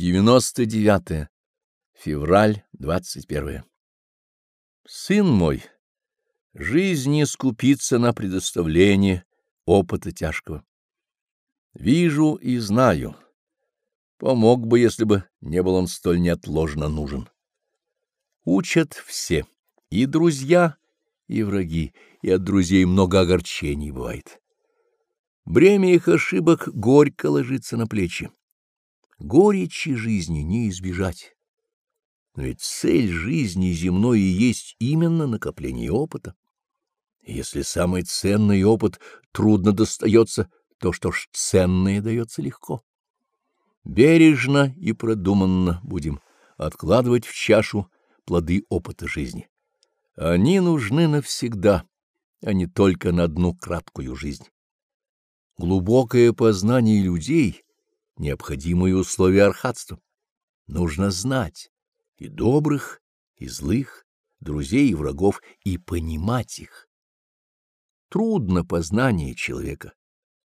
99. Февраль 21. Сын мой, жизнь не скупится на предоставление опыта тяжкого. Вижу и знаю. Помог бы, если бы не был он столь неотложно нужен. Учат все, и друзья, и враги, и от друзей много огорчений бывает. Бремя их ошибок горько ложится на плечи. Горечи жизни не избежать. Но ведь цель жизни земной и есть именно накопление опыта. Если самый ценный опыт трудно достается, то что ж ценное дается легко. Бережно и продуманно будем откладывать в чашу плоды опыта жизни. Они нужны навсегда, а не только на одну краткую жизнь. Глубокое познание людей — необходимые условия архатства. Нужно знать и добрых, и злых, друзей и врагов, и понимать их. Трудно познание человека,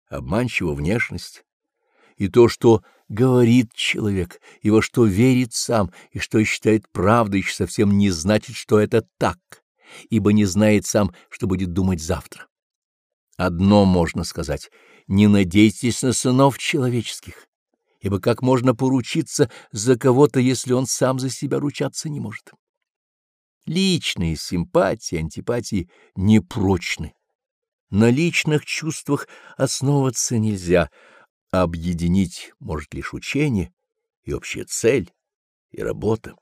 обманчива внешность, и то, что говорит человек, и во что верит сам, и что считает правдой, еще совсем не значит, что это так, ибо не знает сам, что будет думать завтра. Одно можно сказать — не надейтесь на сынов человеческих ибо как можно поручиться за кого-то, если он сам за себя ручаться не может? Личные симпатии, антипатии непрочны. На личных чувствах основываться нельзя, объединить может лишь учение и общая цель, и работа.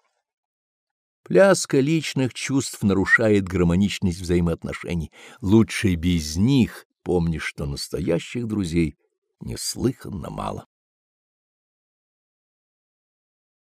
Пляска личных чувств нарушает гармоничность взаимоотношений. Лучше без них, помни, что настоящих друзей неслыханно мало.